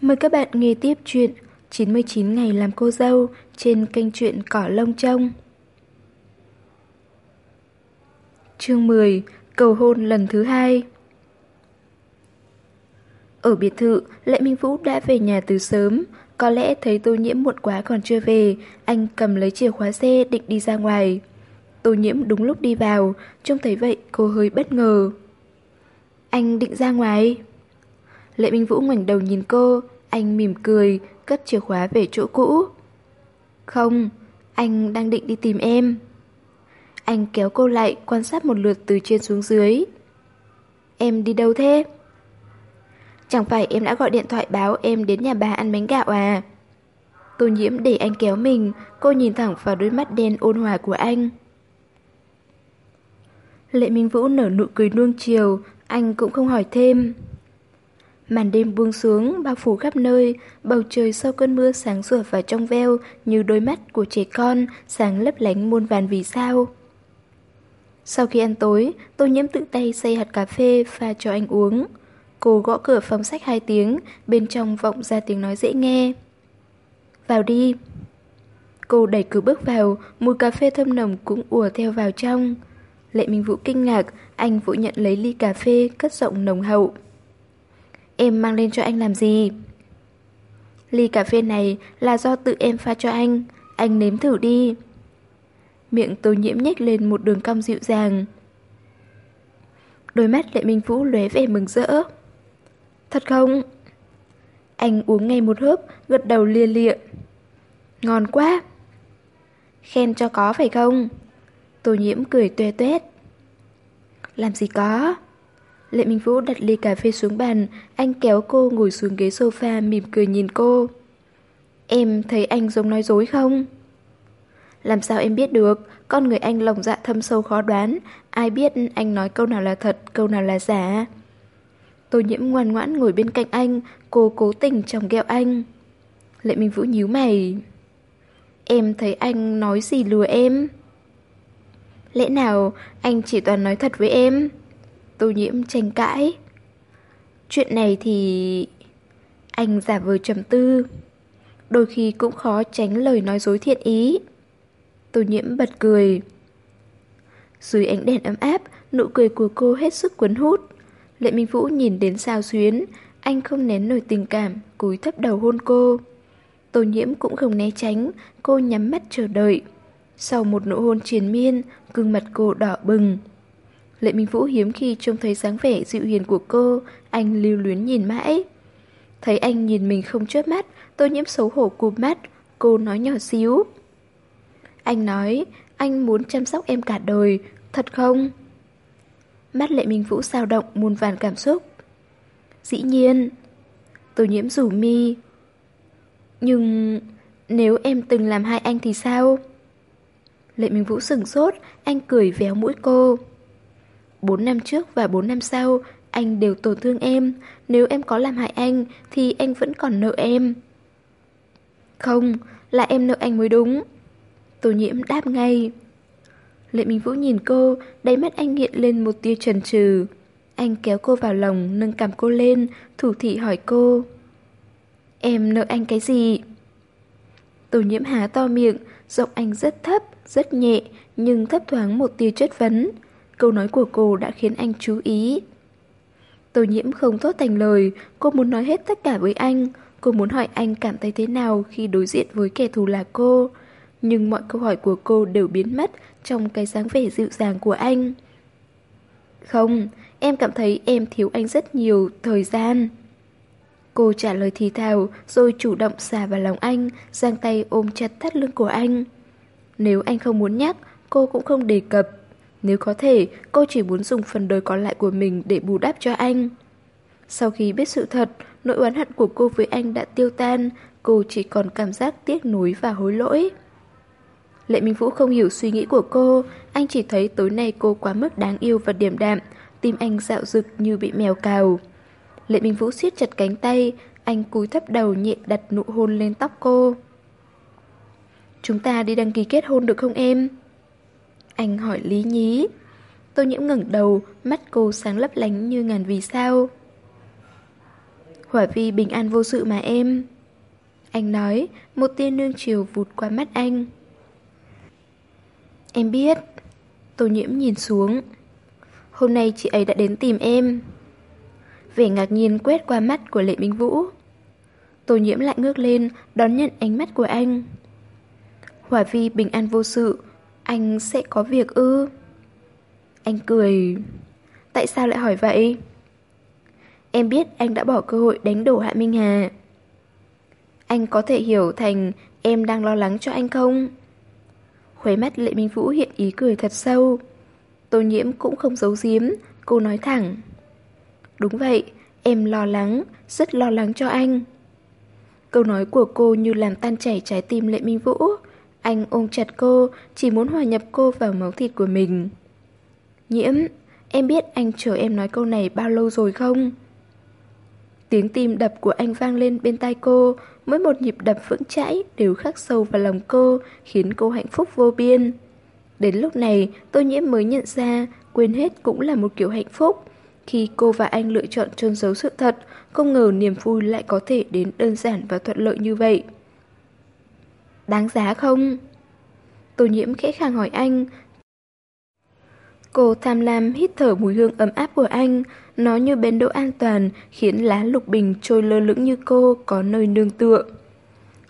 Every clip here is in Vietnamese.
Mời các bạn nghe tiếp chuyện 99 ngày làm cô dâu trên kênh truyện Cỏ Lông Trông. Chương 10 Cầu hôn lần thứ hai Ở biệt thự, Lệ Minh Vũ đã về nhà từ sớm. Có lẽ thấy tô nhiễm muộn quá còn chưa về, anh cầm lấy chìa khóa xe định đi ra ngoài. Tô nhiễm đúng lúc đi vào, trông thấy vậy cô hơi bất ngờ. Anh định ra ngoài. Lệ Minh Vũ ngoảnh đầu nhìn cô, anh mỉm cười, cất chìa khóa về chỗ cũ. Không, anh đang định đi tìm em. Anh kéo cô lại quan sát một lượt từ trên xuống dưới. Em đi đâu thế? Chẳng phải em đã gọi điện thoại báo em đến nhà bà ăn bánh gạo à? Tô nhiễm để anh kéo mình, cô nhìn thẳng vào đôi mắt đen ôn hòa của anh. Lệ Minh Vũ nở nụ cười nuông chiều, anh cũng không hỏi thêm. Màn đêm buông xuống, bao phủ khắp nơi, bầu trời sau cơn mưa sáng sủa và trong veo như đôi mắt của trẻ con, sáng lấp lánh muôn vàn vì sao. Sau khi ăn tối, tôi nhiễm tự tay xay hạt cà phê pha cho anh uống. Cô gõ cửa phòng sách hai tiếng, bên trong vọng ra tiếng nói dễ nghe. Vào đi. Cô đẩy cửa bước vào, mùi cà phê thơm nồng cũng ùa theo vào trong. Lệ Minh Vũ kinh ngạc, anh vội nhận lấy ly cà phê, cất giọng nồng hậu. Em mang lên cho anh làm gì? Ly cà phê này là do tự em pha cho anh, anh nếm thử đi. Miệng tô nhiễm nhếch lên một đường cong dịu dàng. Đôi mắt Lệ Minh Vũ lóe vẻ mừng rỡ. Thật không? Anh uống ngay một hớp, gật đầu lia lịa. Ngon quá! Khen cho có phải không? Tô nhiễm cười tuê tuét. Làm gì có? Lệ Minh Vũ đặt ly cà phê xuống bàn, anh kéo cô ngồi xuống ghế sofa mỉm cười nhìn cô. Em thấy anh giống nói dối không? Làm sao em biết được, con người anh lòng dạ thâm sâu khó đoán, ai biết anh nói câu nào là thật, câu nào là giả. Tô nhiễm ngoan ngoãn ngồi bên cạnh anh, cô cố tình trồng ghẹo anh. Lệ Minh Vũ nhíu mày. Em thấy anh nói gì lừa em? Lẽ nào anh chỉ toàn nói thật với em? Tô nhiễm tranh cãi. Chuyện này thì... Anh giả vờ trầm tư. Đôi khi cũng khó tránh lời nói dối thiện ý. Tô nhiễm bật cười. Dưới ánh đèn ấm áp, nụ cười của cô hết sức cuốn hút. Lệ Minh Vũ nhìn đến sao xuyến, anh không nén nổi tình cảm, cúi thấp đầu hôn cô. Tô nhiễm cũng không né tránh, cô nhắm mắt chờ đợi. Sau một nụ hôn triền miên, gương mặt cô đỏ bừng. Lệ Minh Vũ hiếm khi trông thấy dáng vẻ dịu hiền của cô, anh lưu luyến nhìn mãi. Thấy anh nhìn mình không chớp mắt, tôi nhiễm xấu hổ cụp mắt, cô nói nhỏ xíu. Anh nói, anh muốn chăm sóc em cả đời, thật không? Mắt Lệ Minh Vũ sao động muôn vàn cảm xúc. Dĩ nhiên. Tôi nhiễm rủ mi. Nhưng nếu em từng làm hai anh thì sao? Lệ Minh Vũ sừng sốt, anh cười véo mũi cô. Bốn năm trước và bốn năm sau, anh đều tổn thương em. Nếu em có làm hại anh, thì anh vẫn còn nợ em. Không, là em nợ anh mới đúng. Tô nhiễm đáp ngay. Lệ Minh Vũ nhìn cô, đáy mắt anh nghiện lên một tia trần trừ. Anh kéo cô vào lòng, nâng cầm cô lên, thủ thị hỏi cô. Em nợ anh cái gì? Tô nhiễm há to miệng, giọng anh rất thấp, rất nhẹ, nhưng thấp thoáng một tia chất vấn. Câu nói của cô đã khiến anh chú ý. Tô nhiễm không thốt thành lời, cô muốn nói hết tất cả với anh. Cô muốn hỏi anh cảm thấy thế nào khi đối diện với kẻ thù là cô. Nhưng mọi câu hỏi của cô đều biến mất trong cái dáng vẻ dịu dàng của anh. Không, em cảm thấy em thiếu anh rất nhiều thời gian. Cô trả lời thì thào rồi chủ động xà vào lòng anh, giang tay ôm chặt thắt lưng của anh. Nếu anh không muốn nhắc, cô cũng không đề cập. Nếu có thể, cô chỉ muốn dùng phần đời còn lại của mình để bù đắp cho anh. Sau khi biết sự thật, nỗi oán hận của cô với anh đã tiêu tan, cô chỉ còn cảm giác tiếc nuối và hối lỗi. Lệ Minh Vũ không hiểu suy nghĩ của cô, anh chỉ thấy tối nay cô quá mức đáng yêu và điềm đạm, tim anh dạo rực như bị mèo cào. Lệ Minh Vũ siết chặt cánh tay, anh cúi thấp đầu nhẹ đặt nụ hôn lên tóc cô. Chúng ta đi đăng ký kết hôn được không em? Anh hỏi Lý Nhí. Tô nhiễm ngẩng đầu, mắt cô sáng lấp lánh như ngàn vì sao. Hỏa vi bình an vô sự mà em. Anh nói, một tia nương chiều vụt qua mắt anh. Em biết. Tô nhiễm nhìn xuống. Hôm nay chị ấy đã đến tìm em. Vẻ ngạc nhiên quét qua mắt của Lệ Minh Vũ. Tô nhiễm lại ngước lên, đón nhận ánh mắt của anh. Hỏa vi bình an vô sự, anh sẽ có việc ư? Anh cười. Tại sao lại hỏi vậy? Em biết anh đã bỏ cơ hội đánh đổ Hạ Minh Hà. Anh có thể hiểu thành em đang lo lắng cho anh không? Khuấy mắt Lệ Minh Vũ hiện ý cười thật sâu. Tô nhiễm cũng không giấu giếm, cô nói thẳng. Đúng vậy, em lo lắng, rất lo lắng cho anh. Câu nói của cô như làm tan chảy trái tim Lệ Minh Vũ. Anh ôm chặt cô, chỉ muốn hòa nhập cô vào máu thịt của mình. Nhiễm, em biết anh chờ em nói câu này bao lâu rồi không? Tiếng tim đập của anh vang lên bên tai cô, mỗi một nhịp đập vững chãi đều khắc sâu vào lòng cô, khiến cô hạnh phúc vô biên. Đến lúc này, tôi nhiễm mới nhận ra, quên hết cũng là một kiểu hạnh phúc. Khi cô và anh lựa chọn trôn giấu sự thật, không ngờ niềm vui lại có thể đến đơn giản và thuận lợi như vậy. Đáng giá không? Tô nhiễm khẽ khàng hỏi anh. Cô tham lam hít thở mùi hương ấm áp của anh, nó như bến đỗ an toàn, khiến lá lục bình trôi lơ lửng như cô có nơi nương tựa.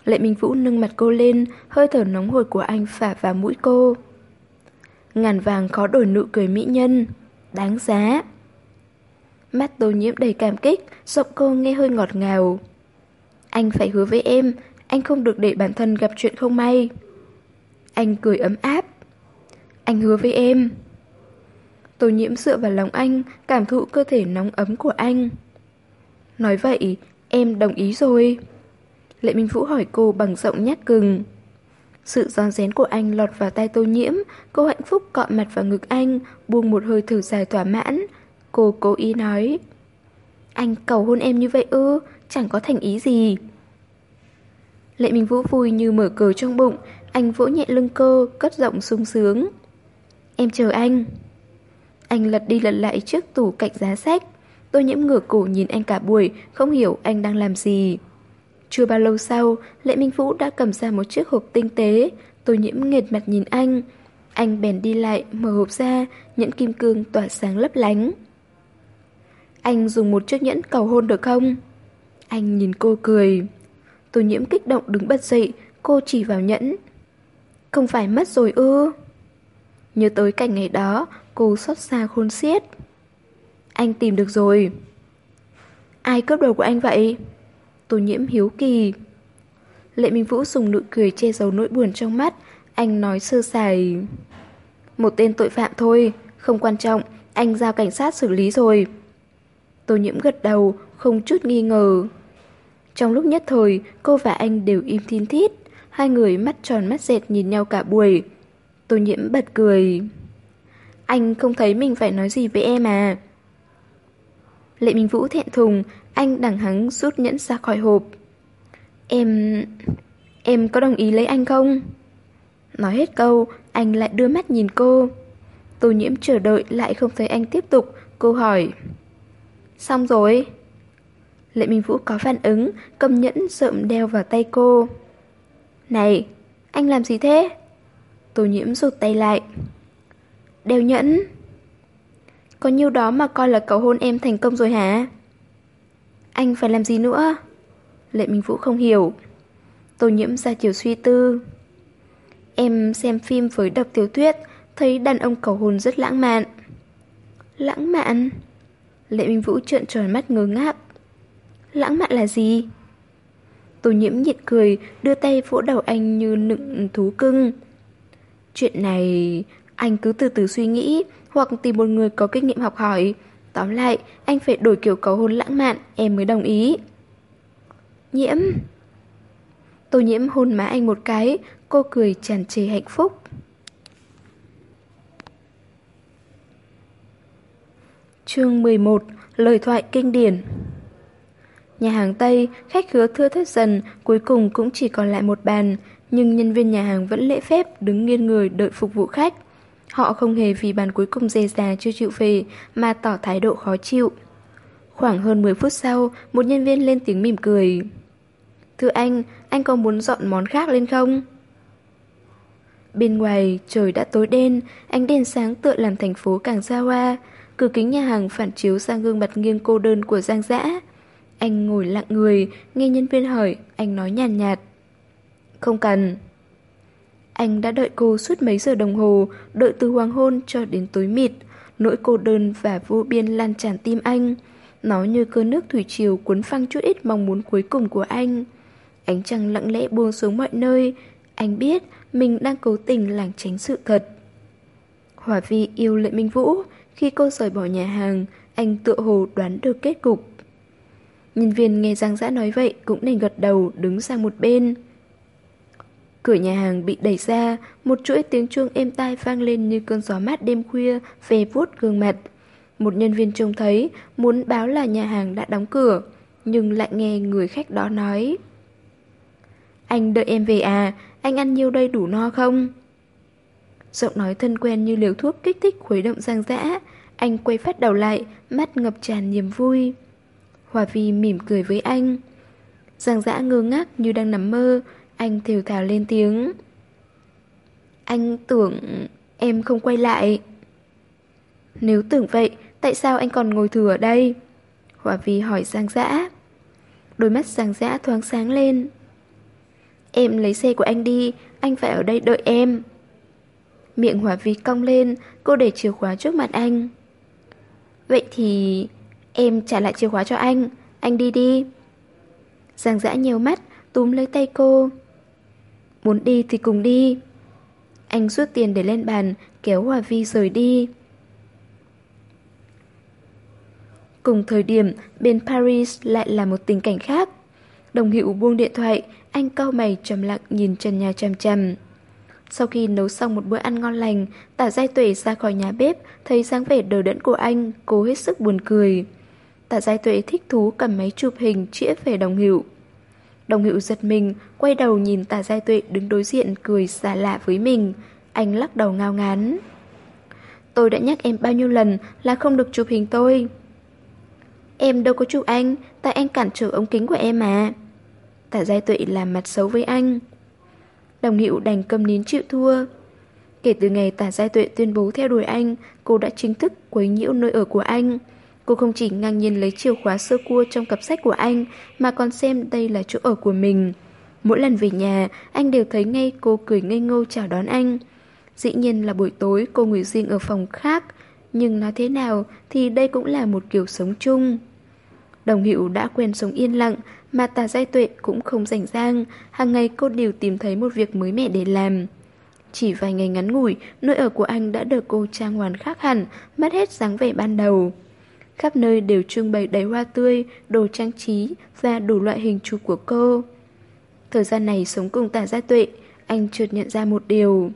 Lệ Minh Vũ nâng mặt cô lên, hơi thở nóng hổi của anh phả vào mũi cô. Ngàn vàng khó đổi nụ cười mỹ nhân, đáng giá. Mắt tô nhiễm đầy cảm kích, giọng cô nghe hơi ngọt ngào. Anh phải hứa với em, anh không được để bản thân gặp chuyện không may. Anh cười ấm áp. Anh hứa với em. Tô nhiễm dựa vào lòng anh, cảm thụ cơ thể nóng ấm của anh. Nói vậy, em đồng ý rồi. Lệ Minh Vũ hỏi cô bằng giọng nhát cừng. Sự giòn rén của anh lọt vào tay tô nhiễm, cô hạnh phúc cọ mặt vào ngực anh, buông một hơi thở dài thỏa mãn. Cô cố ý nói. Anh cầu hôn em như vậy ư, chẳng có thành ý gì. Lệ Minh Vũ vui như mở cờ trong bụng, anh vỗ nhẹ lưng cô, cất giọng sung sướng. Em chờ anh. Anh lật đi lật lại trước tủ cạnh giá sách. Tôi nhiễm ngửa cổ nhìn anh cả buổi, không hiểu anh đang làm gì. Chưa bao lâu sau, Lệ Minh Vũ đã cầm ra một chiếc hộp tinh tế. Tôi nhiễm nghệt mặt nhìn anh. Anh bèn đi lại, mở hộp ra, nhẫn kim cương tỏa sáng lấp lánh. Anh dùng một chiếc nhẫn cầu hôn được không? Anh nhìn cô cười. Tô nhiễm kích động đứng bật dậy, cô chỉ vào nhẫn. Không phải mất rồi ư? Nhớ tới cảnh ngày đó, cô xót xa khôn xiết. Anh tìm được rồi. Ai cướp đồ của anh vậy? Tô nhiễm hiếu kỳ. Lệ Minh Vũ dùng nụ cười che giấu nỗi buồn trong mắt, anh nói sơ sài. Một tên tội phạm thôi, không quan trọng, anh giao cảnh sát xử lý rồi. Tô nhiễm gật đầu, không chút nghi ngờ. Trong lúc nhất thời, cô và anh đều im thiên thít, hai người mắt tròn mắt dẹt nhìn nhau cả buổi. Tô nhiễm bật cười. Anh không thấy mình phải nói gì với em à? Lệ Minh Vũ thẹn thùng, anh đằng hắng rút nhẫn ra khỏi hộp. Em... em có đồng ý lấy anh không? Nói hết câu, anh lại đưa mắt nhìn cô. Tô nhiễm chờ đợi lại không thấy anh tiếp tục, cô hỏi. Xong rồi. Lệ Minh Vũ có phản ứng, cầm nhẫn rợm đeo vào tay cô. Này, anh làm gì thế? Tô nhiễm rụt tay lại. Đeo nhẫn. Có nhiêu đó mà coi là cầu hôn em thành công rồi hả? Anh phải làm gì nữa? Lệ Minh Vũ không hiểu. Tô nhiễm ra chiều suy tư. Em xem phim với đọc tiểu thuyết, thấy đàn ông cầu hôn rất lãng mạn. Lãng mạn? Lệ Minh Vũ trợn tròn mắt ngơ ngác. Lãng mạn là gì? Tô nhiễm nhịn cười, đưa tay vỗ đầu anh như nựng thú cưng. Chuyện này, anh cứ từ từ suy nghĩ, hoặc tìm một người có kinh nghiệm học hỏi. Tóm lại, anh phải đổi kiểu cầu hôn lãng mạn, em mới đồng ý. Nhiễm Tô nhiễm hôn má anh một cái, cô cười tràn trề hạnh phúc. Chương 11 Lời thoại kinh điển Nhà hàng Tây, khách khứa thưa thớt dần, cuối cùng cũng chỉ còn lại một bàn, nhưng nhân viên nhà hàng vẫn lễ phép đứng nghiêng người đợi phục vụ khách. Họ không hề vì bàn cuối cùng dè dà chưa chịu về mà tỏ thái độ khó chịu. Khoảng hơn 10 phút sau, một nhân viên lên tiếng mỉm cười. Thưa anh, anh có muốn dọn món khác lên không? Bên ngoài, trời đã tối đen, ánh đèn sáng tựa làm thành phố càng xa hoa. Cửa kính nhà hàng phản chiếu sang gương mặt nghiêng cô đơn của Giang Dã. Anh ngồi lặng người, nghe nhân viên hỏi, anh nói nhàn nhạt, nhạt. Không cần. Anh đã đợi cô suốt mấy giờ đồng hồ, đợi từ hoàng hôn cho đến tối mịt. Nỗi cô đơn và vô biên lan tràn tim anh. Nó như cơn nước thủy triều cuốn phăng chút ít mong muốn cuối cùng của anh. Ánh trăng lặng lẽ buông xuống mọi nơi. Anh biết mình đang cố tình lảng tránh sự thật. Hòa Vi yêu Lệ Minh Vũ. Khi cô rời bỏ nhà hàng, anh tựa hồ đoán được kết cục. Nhân viên nghe Giang Dã nói vậy cũng nên gật đầu đứng sang một bên. Cửa nhà hàng bị đẩy ra, một chuỗi tiếng chuông êm tai vang lên như cơn gió mát đêm khuya, về vuốt gương mặt. Một nhân viên trông thấy, muốn báo là nhà hàng đã đóng cửa, nhưng lại nghe người khách đó nói. Anh đợi em về à, anh ăn nhiêu đây đủ no không? Giọng nói thân quen như liều thuốc kích thích khuấy động giang dã. Anh quay phát đầu lại, mắt ngập tràn niềm vui. Hòa Vi mỉm cười với anh. Giang dã ngơ ngác như đang nằm mơ, anh thều thào lên tiếng. Anh tưởng em không quay lại. Nếu tưởng vậy, tại sao anh còn ngồi thừa ở đây? Hòa Vi hỏi Giang Dã. Đôi mắt Giang Dã thoáng sáng lên. Em lấy xe của anh đi, anh phải ở đây đợi em. Miệng Hòa Vi cong lên, cô để chìa khóa trước mặt anh. Vậy thì em trả lại chìa khóa cho anh, anh đi đi. Giang Dã nhiều mắt, túm lấy tay cô. Muốn đi thì cùng đi. Anh rút tiền để lên bàn, kéo Hòa Vi rời đi. Cùng thời điểm, bên Paris lại là một tình cảnh khác. Đồng hiệu buông điện thoại, anh cau mày trầm lặng nhìn trần nhà chằm chằm. Sau khi nấu xong một bữa ăn ngon lành, tả giai tuệ ra khỏi nhà bếp, thấy dáng vẻ đờ đẫn của anh, cố hết sức buồn cười. Tả giai tuệ thích thú cầm máy chụp hình chĩa về đồng hữu. Đồng hữu giật mình, quay đầu nhìn tả giai tuệ đứng đối diện cười xa lạ với mình. Anh lắc đầu ngao ngán. Tôi đã nhắc em bao nhiêu lần là không được chụp hình tôi. Em đâu có chụp anh, tại anh cản trở ống kính của em mà. Tả giai tuệ làm mặt xấu với anh. Đồng hữu đành cầm nín chịu thua. Kể từ ngày tả giai tuệ tuyên bố theo đuổi anh, cô đã chính thức quấy nhiễu nơi ở của anh. Cô không chỉ ngang nhiên lấy chìa khóa sơ cua trong cặp sách của anh, mà còn xem đây là chỗ ở của mình. Mỗi lần về nhà, anh đều thấy ngay cô cười ngây ngô chào đón anh. Dĩ nhiên là buổi tối cô ngủ riêng ở phòng khác, nhưng nói thế nào thì đây cũng là một kiểu sống chung. Đồng hữu đã quen sống yên lặng, mà tà giai tuệ cũng không rảnh rang, hàng ngày cô đều tìm thấy một việc mới mẻ để làm. Chỉ vài ngày ngắn ngủi, nơi ở của anh đã được cô trang hoàn khác hẳn, mất hết dáng vẻ ban đầu. Khắp nơi đều trưng bày đầy hoa tươi, đồ trang trí và đủ loại hình chụp của cô. Thời gian này sống cùng tả gia tuệ, anh chợt nhận ra một điều.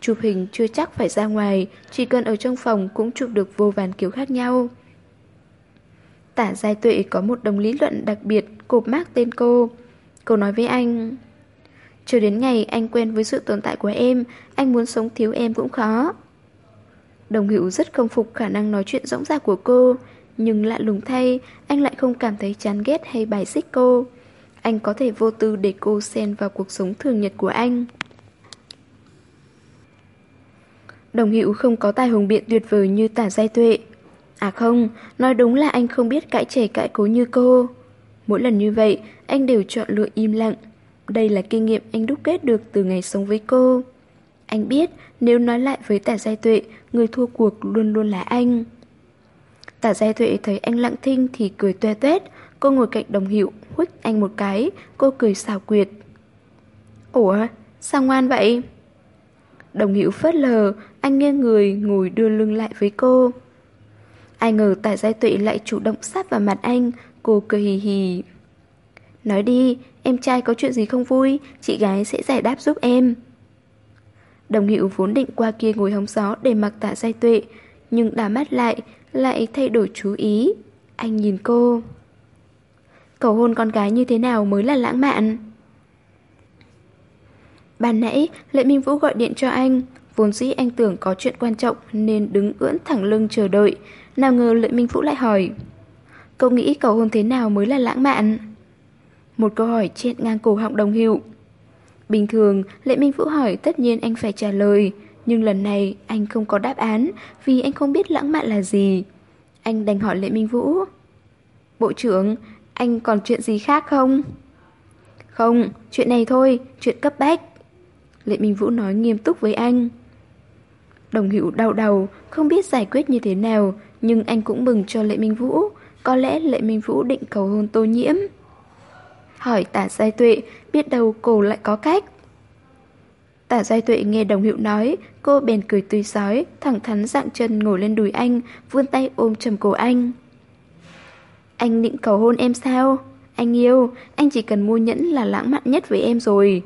Chụp hình chưa chắc phải ra ngoài, chỉ cần ở trong phòng cũng chụp được vô vàn kiểu khác nhau. Tả Giai Tuệ có một đồng lý luận đặc biệt cộp mác tên cô. Cô nói với anh, Chờ đến ngày anh quen với sự tồn tại của em, anh muốn sống thiếu em cũng khó. Đồng hữu rất không phục khả năng nói chuyện rõng rạc của cô, nhưng lạ lùng thay, anh lại không cảm thấy chán ghét hay bài xích cô. Anh có thể vô tư để cô xen vào cuộc sống thường nhật của anh. Đồng hữu không có tài hùng biện tuyệt vời như tả giai tuệ. À không, nói đúng là anh không biết cãi trẻ cãi cố như cô. Mỗi lần như vậy, anh đều chọn lựa im lặng. Đây là kinh nghiệm anh đúc kết được từ ngày sống với cô. Anh biết nếu nói lại với tả giai tuệ, người thua cuộc luôn luôn là anh. Tả giai tuệ thấy anh lặng thinh thì cười toe toét. Cô ngồi cạnh đồng hiệu, huých anh một cái, cô cười xào quyệt. Ủa, sao ngoan vậy? Đồng hiệu phớt lờ, anh nghiêng người, ngồi đưa lưng lại với cô. Ai ngờ tả giai tuệ lại chủ động sát vào mặt anh, cô cười hì hì. Nói đi, em trai có chuyện gì không vui, chị gái sẽ giải đáp giúp em. Đồng hiệu vốn định qua kia ngồi hóng gió để mặc tạ giai tuệ, nhưng đã mắt lại, lại thay đổi chú ý. Anh nhìn cô. Cầu hôn con gái như thế nào mới là lãng mạn? Ban nãy, Lệ Minh Vũ gọi điện cho anh. Vốn dĩ anh tưởng có chuyện quan trọng nên đứng ưỡn thẳng lưng chờ đợi. Nào ngờ Lệ Minh Vũ lại hỏi. Cậu nghĩ cầu hôn thế nào mới là lãng mạn? Một câu hỏi chết ngang cổ họng đồng hiệu. Bình thường, Lệ Minh Vũ hỏi tất nhiên anh phải trả lời, nhưng lần này anh không có đáp án vì anh không biết lãng mạn là gì. Anh đành hỏi Lệ Minh Vũ. Bộ trưởng, anh còn chuyện gì khác không? Không, chuyện này thôi, chuyện cấp bách. Lệ Minh Vũ nói nghiêm túc với anh. Đồng hữu đau đầu, không biết giải quyết như thế nào, nhưng anh cũng mừng cho Lệ Minh Vũ. Có lẽ Lệ Minh Vũ định cầu hôn tô nhiễm. Hỏi tả giai tuệ, biết đâu cô lại có cách. Tả giai tuệ nghe đồng hiệu nói, cô bèn cười tươi sói, thẳng thắn dạng chân ngồi lên đùi anh, vươn tay ôm trầm cổ anh. Anh định cầu hôn em sao? Anh yêu, anh chỉ cần mua nhẫn là lãng mạn nhất với em rồi.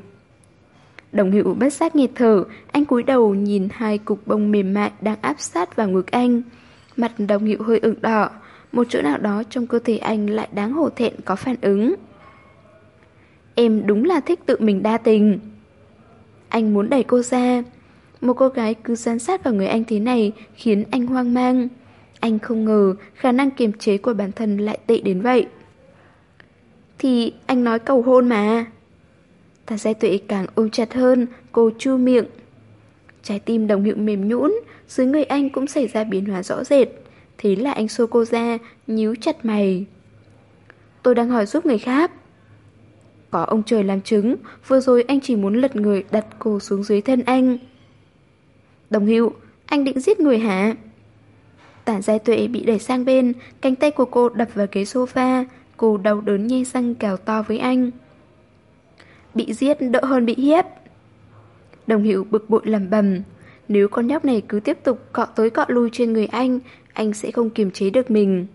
Đồng hiệu bất giác nghẹt thở, anh cúi đầu nhìn hai cục bông mềm mại đang áp sát vào ngực anh. Mặt đồng hiệu hơi ửng đỏ, một chỗ nào đó trong cơ thể anh lại đáng hổ thẹn có phản ứng. Em đúng là thích tự mình đa tình. Anh muốn đẩy cô ra. Một cô gái cứ gian sát vào người anh thế này khiến anh hoang mang. Anh không ngờ khả năng kiềm chế của bản thân lại tệ đến vậy. Thì anh nói cầu hôn mà. Tà giai tuệ càng ôm chặt hơn, cô chu miệng. Trái tim đồng hiệu mềm nhũn, dưới người anh cũng xảy ra biến hóa rõ rệt. Thế là anh xô cô ra, nhíu chặt mày. Tôi đang hỏi giúp người khác. Có ông trời làm chứng, vừa rồi anh chỉ muốn lật người đặt cô xuống dưới thân anh. Đồng hữu, anh định giết người hả? Tản giai tuệ bị đẩy sang bên, cánh tay của cô đập vào ghế sofa, cô đau đớn nhe răng cào to với anh. Bị giết đỡ hơn bị hiếp. Đồng hữu bực bội lầm bầm, nếu con nhóc này cứ tiếp tục cọ tới cọ lui trên người anh, anh sẽ không kiềm chế được mình.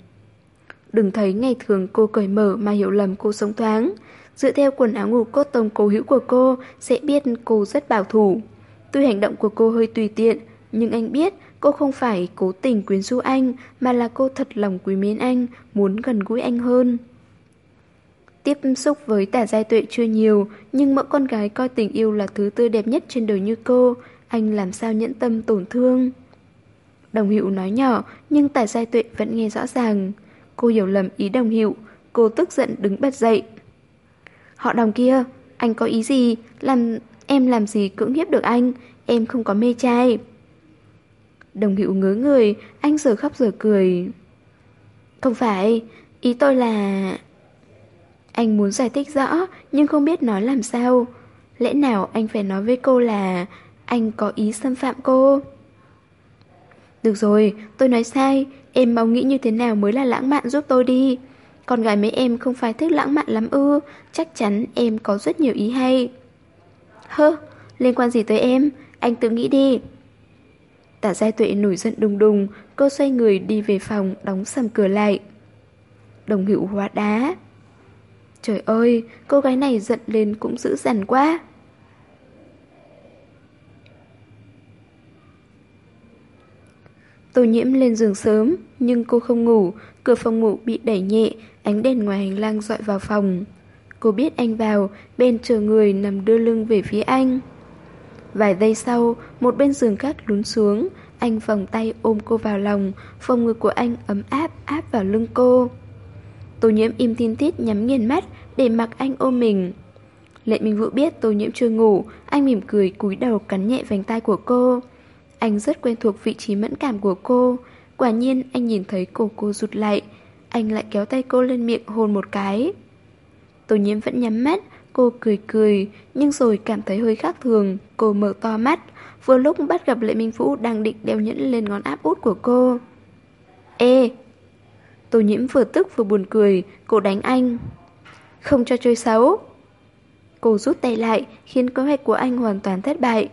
Đừng thấy ngày thường cô cởi mở mà hiểu lầm cô sống thoáng. Dựa theo quần áo ngủ cốt tông cố hữu của cô, sẽ biết cô rất bảo thủ. Tuy hành động của cô hơi tùy tiện, nhưng anh biết cô không phải cố tình quyến rũ anh, mà là cô thật lòng quý mến anh, muốn gần gũi anh hơn. Tiếp xúc với tả giai tuệ chưa nhiều, nhưng mỗi con gái coi tình yêu là thứ tươi đẹp nhất trên đời như cô, anh làm sao nhẫn tâm tổn thương. Đồng hiệu nói nhỏ, nhưng tả giai tuệ vẫn nghe rõ ràng. Cô hiểu lầm ý đồng hiệu, cô tức giận đứng bật dậy. Họ đồng kia, anh có ý gì? Làm em làm gì cưỡng hiếp được anh? Em không có mê trai. Đồng hiệu ngớ người, anh giờ khóc giờ cười. Không phải, ý tôi là... Anh muốn giải thích rõ, nhưng không biết nói làm sao. Lẽ nào anh phải nói với cô là anh có ý xâm phạm cô? Được rồi, tôi nói sai, em mau nghĩ như thế nào mới là lãng mạn giúp tôi đi. Con gái mấy em không phải thích lãng mạn lắm ư, chắc chắn em có rất nhiều ý hay. Hơ, liên quan gì tới em, anh tự nghĩ đi. Tả giai tuệ nổi giận đùng đùng, cô xoay người đi về phòng, đóng sầm cửa lại. Đồng hữu hóa đá. Trời ơi, cô gái này giận lên cũng dữ dằn quá. Tô nhiễm lên giường sớm, nhưng cô không ngủ, cửa phòng ngủ bị đẩy nhẹ, ánh đèn ngoài hành lang dọi vào phòng. Cô biết anh vào, bên chờ người nằm đưa lưng về phía anh. Vài giây sau, một bên giường khác lún xuống, anh vòng tay ôm cô vào lòng, phòng ngực của anh ấm áp áp vào lưng cô. Tô nhiễm im tin tít nhắm nghiền mắt để mặc anh ôm mình. Lệ Minh Vũ biết tô nhiễm chưa ngủ, anh mỉm cười cúi đầu cắn nhẹ vành tay của cô. Anh rất quen thuộc vị trí mẫn cảm của cô. Quả nhiên anh nhìn thấy cổ cô rụt lại. Anh lại kéo tay cô lên miệng hôn một cái. Tô nhiễm vẫn nhắm mắt, cô cười cười, nhưng rồi cảm thấy hơi khác thường. Cô mở to mắt, vừa lúc bắt gặp Lệ Minh Vũ đang định đeo nhẫn lên ngón áp út của cô. Ê! Tô nhiễm vừa tức vừa buồn cười, cô đánh anh. Không cho chơi xấu. Cô rút tay lại, khiến kế hoạch của anh hoàn toàn thất bại.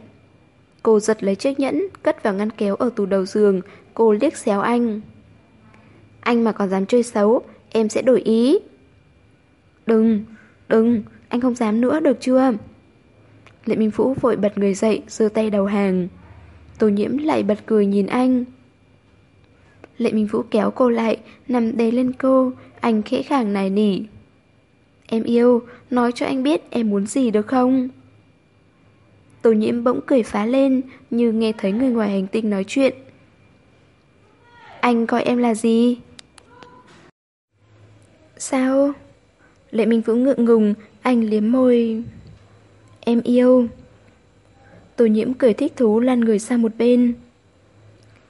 Cô giật lấy chiếc nhẫn, cất vào ngăn kéo ở tủ đầu giường, cô liếc xéo anh. Anh mà còn dám chơi xấu, em sẽ đổi ý. Đừng, đừng, anh không dám nữa được chưa? Lệ Minh Vũ vội bật người dậy, giơ tay đầu hàng. Tô nhiễm lại bật cười nhìn anh. Lệ Minh Vũ kéo cô lại, nằm đè lên cô, anh khẽ khàng nài nỉ. Em yêu, nói cho anh biết em muốn gì được không? Tô nhiễm bỗng cười phá lên như nghe thấy người ngoài hành tinh nói chuyện. Anh gọi em là gì? Sao? Lệ Minh Vũ ngượng ngùng, anh liếm môi. Em yêu. Tô nhiễm cười thích thú lăn người sang một bên.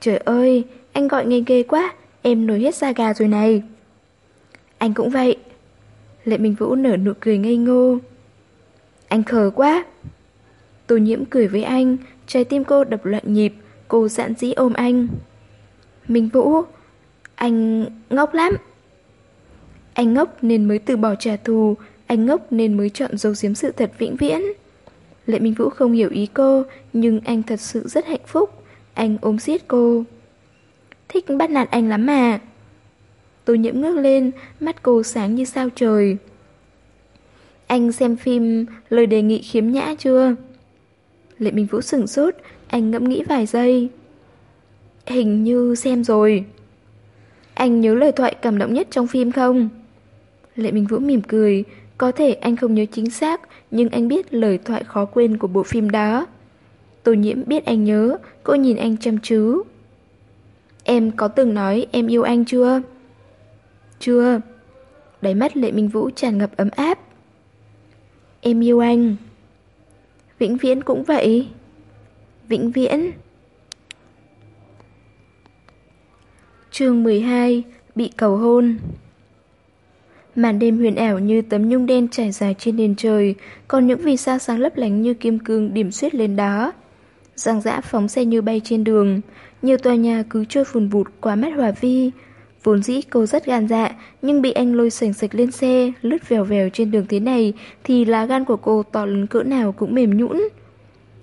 Trời ơi, anh gọi nghe ghê quá, em nổi hết da gà rồi này. Anh cũng vậy. Lệ Minh Vũ nở nụ cười ngây ngô. Anh khờ quá. Tô nhiễm cười với anh, trái tim cô đập loạn nhịp, cô dạn dĩ ôm anh. Minh Vũ, anh ngốc lắm. Anh ngốc nên mới từ bỏ trả thù, anh ngốc nên mới chọn dấu giếm sự thật vĩnh viễn. Lệ Minh Vũ không hiểu ý cô, nhưng anh thật sự rất hạnh phúc. Anh ôm siết cô. Thích bắt nạt anh lắm mà. Tô nhiễm ngước lên, mắt cô sáng như sao trời. Anh xem phim lời đề nghị khiếm nhã chưa? Lệ Minh Vũ sửng sốt, anh ngẫm nghĩ vài giây. Hình như xem rồi. Anh nhớ lời thoại cảm động nhất trong phim không? Lệ Minh Vũ mỉm cười, có thể anh không nhớ chính xác, nhưng anh biết lời thoại khó quên của bộ phim đó. Tô nhiễm biết anh nhớ, cô nhìn anh chăm chú. Em có từng nói em yêu anh chưa? Chưa. Đáy mắt Lệ Minh Vũ tràn ngập ấm áp. Em yêu anh. Vĩnh viễn cũng vậy. Vĩnh viễn. chương 12 Bị cầu hôn Màn đêm huyền ảo như tấm nhung đen trải dài trên nền trời, Còn những vì sao sáng lấp lánh như kim cương điểm xuyết lên đó Giang dã phóng xe như bay trên đường, Nhiều tòa nhà cứ trôi phùn vụt qua mắt Hòa Vi Vốn dĩ cô rất gan dạ Nhưng bị anh lôi sành sạch lên xe, Lướt vèo vèo trên đường thế này, Thì lá gan của cô to lớn cỡ nào cũng mềm nhũn.